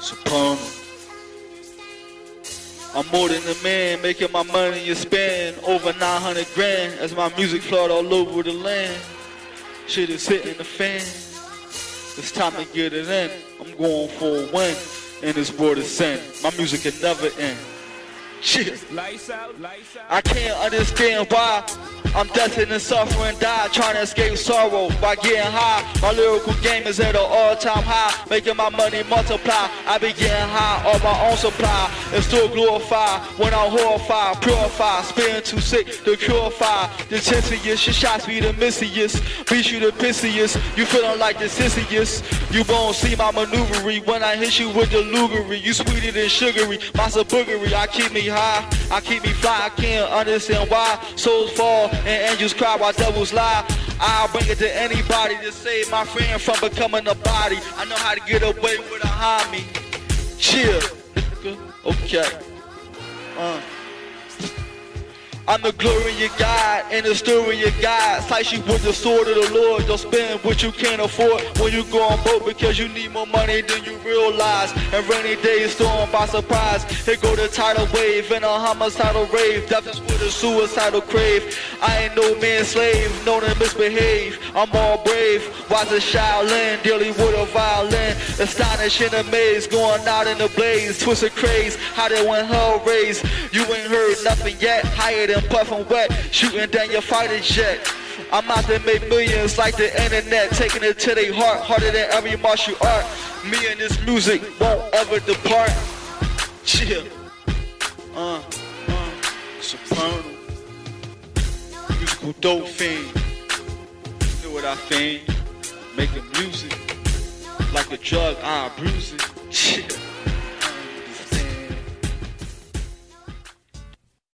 Soprano. I'm more than a man, making my money you spend over 900 grand as my music flood all over the land. Shit is hitting the fan. It's time to get it in. I'm going for a win in this world of sin. My music can never end. Shit. I can't understand why I'm destined to suffer and die, trying to escape sorrow by getting high. My lyrical game is at an all-time high, making my money multiply. I be getting high on my own supply, and still glorify when I'm horrified, purify, spitting too sick to purify. The tensiest, your shots be the missiest, beat you the pissiest. You feeling like the sissiest. You won't see my maneuvery when I hit you with the lugery. You sweeter than sugary, my boogery. I keep me high, I keep me fly. I can't understand why souls fall and angels cry while devils lie. I'll bring it to anybody to save my friend from becoming a body. I know how to get away with a homie. Chill. Okay. Uh. I'm the glory of God and the story of God. Slice you with the sword of the Lord. Don't spend what you can't afford when you go on boat because you need more money than you realize. And rainy days storm by surprise. Here go the tidal wave and a homicidal rave. Death is with a suicidal crave. I ain't no man's slave, known to misbehave. I'm all brave. Watch the Shaolin, dealing with a violin. Astonishing amaze, going out in the blaze. Twisted craze, how they went hell raised. You ain't heard nothing yet. Higher than puffing wet, shooting down your fighter jet. I'm out to make millions like the internet, taking it to their heart, harder than every martial art. Me and this music won't ever depart. Chill. Uh, uh, soprano. Musical dope fiend. You know what I fiend? Making music. Like a drug, I abuse it. Chill.